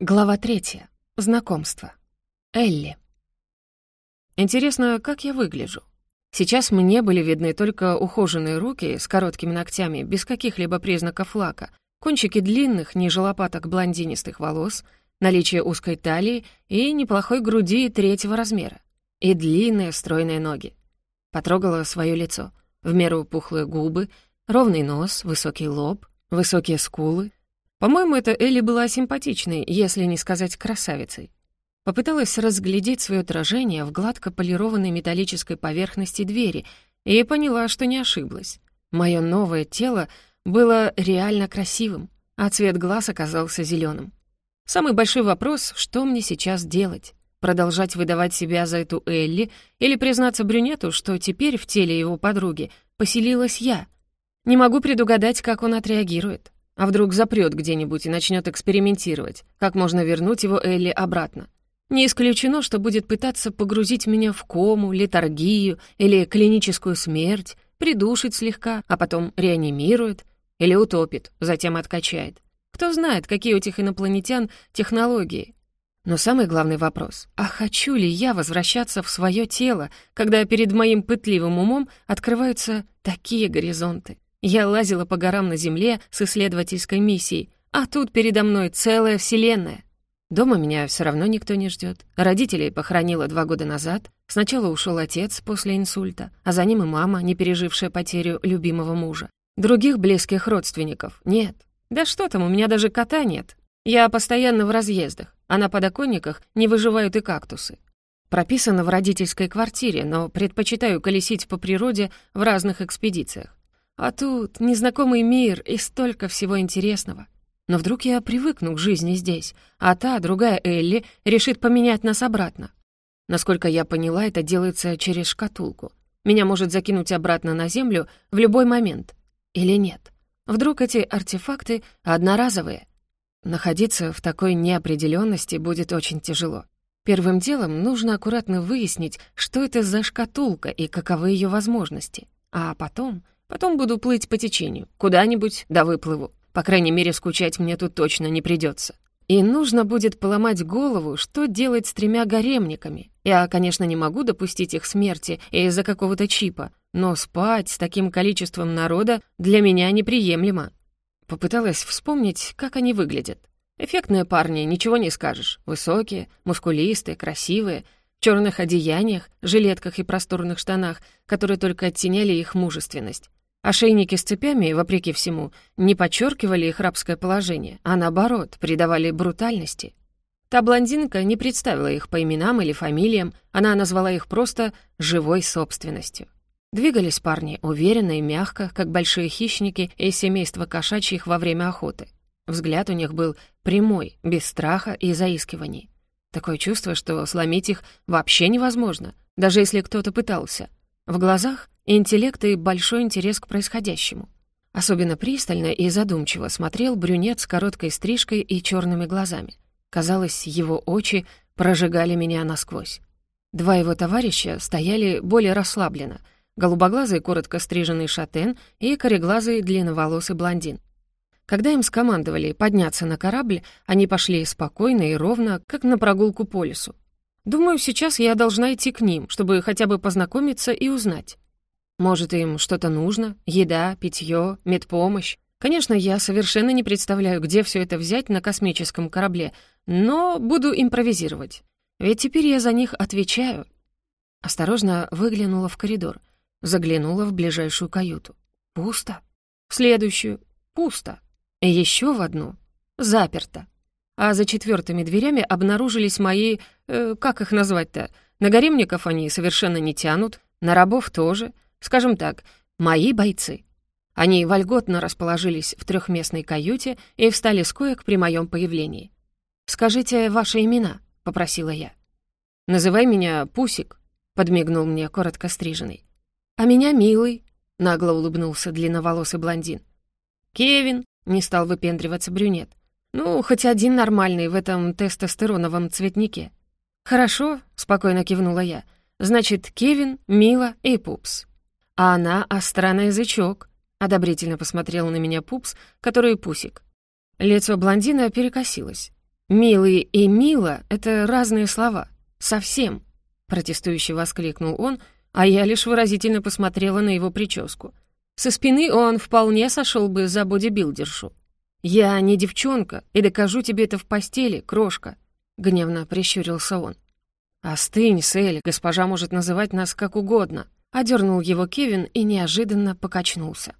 Глава третья. Знакомство. Элли. Интересно, как я выгляжу? Сейчас мне были видны только ухоженные руки с короткими ногтями, без каких-либо признаков лака, кончики длинных, ниже лопаток блондинистых волос, наличие узкой талии и неплохой груди третьего размера, и длинные стройные ноги. Потрогала свое лицо. В меру пухлые губы, ровный нос, высокий лоб, высокие скулы, по-моему, эта Элли была симпатичной, если не сказать красавицей. Попыталась разглядеть свое отражение в гладко полированной металлической поверхности двери и поняла, что не ошиблась. Мое новое тело было реально красивым, а цвет глаз оказался зеленым. Самый большой вопрос — что мне сейчас делать? Продолжать выдавать себя за эту Элли или признаться брюнету, что теперь в теле его подруги поселилась я? Не могу предугадать, как он отреагирует. А вдруг запрет где-нибудь и начнет экспериментировать, как можно вернуть его Элли обратно. Не исключено, что будет пытаться погрузить меня в кому, летаргию или клиническую смерть, придушить слегка, а потом реанимирует или утопит, затем откачает. Кто знает, какие у этих инопланетян технологии. Но самый главный вопрос — а хочу ли я возвращаться в свое тело, когда перед моим пытливым умом открываются такие горизонты? Я лазила по горам на Земле с исследовательской миссией, а тут передо мной целая вселенная. Дома меня все равно никто не ждет. Родителей похоронила два года назад. Сначала ушел отец после инсульта, а за ним и мама, не пережившая потерю любимого мужа. Других близких родственников нет. Да что там, у меня даже кота нет. Я постоянно в разъездах, а на подоконниках не выживают и кактусы. Прописана в родительской квартире, но предпочитаю колесить по природе в разных экспедициях. А тут незнакомый мир и столько всего интересного. Но вдруг я привыкну к жизни здесь, а та, другая Элли, решит поменять нас обратно. Насколько я поняла, это делается через шкатулку. Меня может закинуть обратно на Землю в любой момент. Или нет? Вдруг эти артефакты одноразовые? Находиться в такой неопределенности будет очень тяжело. Первым делом нужно аккуратно выяснить, что это за шкатулка и каковы ее возможности. А потом Потом буду плыть по течению, куда-нибудь да выплыву. По крайней мере, скучать мне тут точно не придется. И нужно будет поломать голову, что делать с тремя гаремниками. Я, конечно, не могу допустить их смерти из-за какого-то чипа, но спать с таким количеством народа для меня неприемлемо. Попыталась вспомнить, как они выглядят. Эффектные парни, ничего не скажешь. Высокие, мускулистые, красивые, в черных одеяниях, жилетках и просторных штанах, которые только оттеняли их мужественность. Ошейники с цепями, вопреки всему, не подчеркивали их рабское положение, а наоборот, придавали брутальности. Та блондинка не представила их по именам или фамилиям, она назвала их просто «живой собственностью». Двигались парни уверенно и мягко, как большие хищники из семейства кошачьих во время охоты. Взгляд у них был прямой, без страха и заискиваний. Такое чувство, что сломить их вообще невозможно, даже если кто-то пытался. В глазах интеллект и большой интерес к происходящему. Особенно пристально и задумчиво смотрел брюнет с короткой стрижкой и черными глазами. Казалось, его очи прожигали меня насквозь. Два его товарища стояли более расслабленно. Голубоглазый, коротко стриженный шатен и кореглазый, длинноволосый блондин. Когда им скомандовали подняться на корабль, они пошли спокойно и ровно, как на прогулку по лесу. Думаю, сейчас я должна идти к ним, чтобы хотя бы познакомиться и узнать. Может, им что-то нужно? Еда, питье, медпомощь? Конечно, я совершенно не представляю, где все это взять на космическом корабле, но буду импровизировать. Ведь теперь я за них отвечаю. Осторожно выглянула в коридор, заглянула в ближайшую каюту. Пусто. В следующую. Пусто. И еще в одну. Заперто а за четвертыми дверями обнаружились мои... Э, как их назвать-то? На гаремников они совершенно не тянут, на рабов тоже. Скажем так, мои бойцы. Они вольготно расположились в трехместной каюте и встали с коек при моем появлении. «Скажите ваши имена», — попросила я. «Называй меня Пусик», — подмигнул мне коротко стриженный. «А меня Милый», — нагло улыбнулся длинноволосый блондин. «Кевин», — не стал выпендриваться брюнет. Ну, хоть один нормальный в этом тестостероновом цветнике. «Хорошо», — спокойно кивнула я. «Значит, Кевин, Мила и Пупс». «А она остра на язычок», — одобрительно посмотрел на меня Пупс, который Пусик. Лицо блондина перекосилось. «Милый и мило — это разные слова. Совсем!» — протестующе воскликнул он, а я лишь выразительно посмотрела на его прическу. Со спины он вполне сошел бы за бодибилдершу. «Я не девчонка, и докажу тебе это в постели, крошка», — гневно прищурился он. «Остынь, Сэль, госпожа может называть нас как угодно», — одернул его Кевин и неожиданно покачнулся.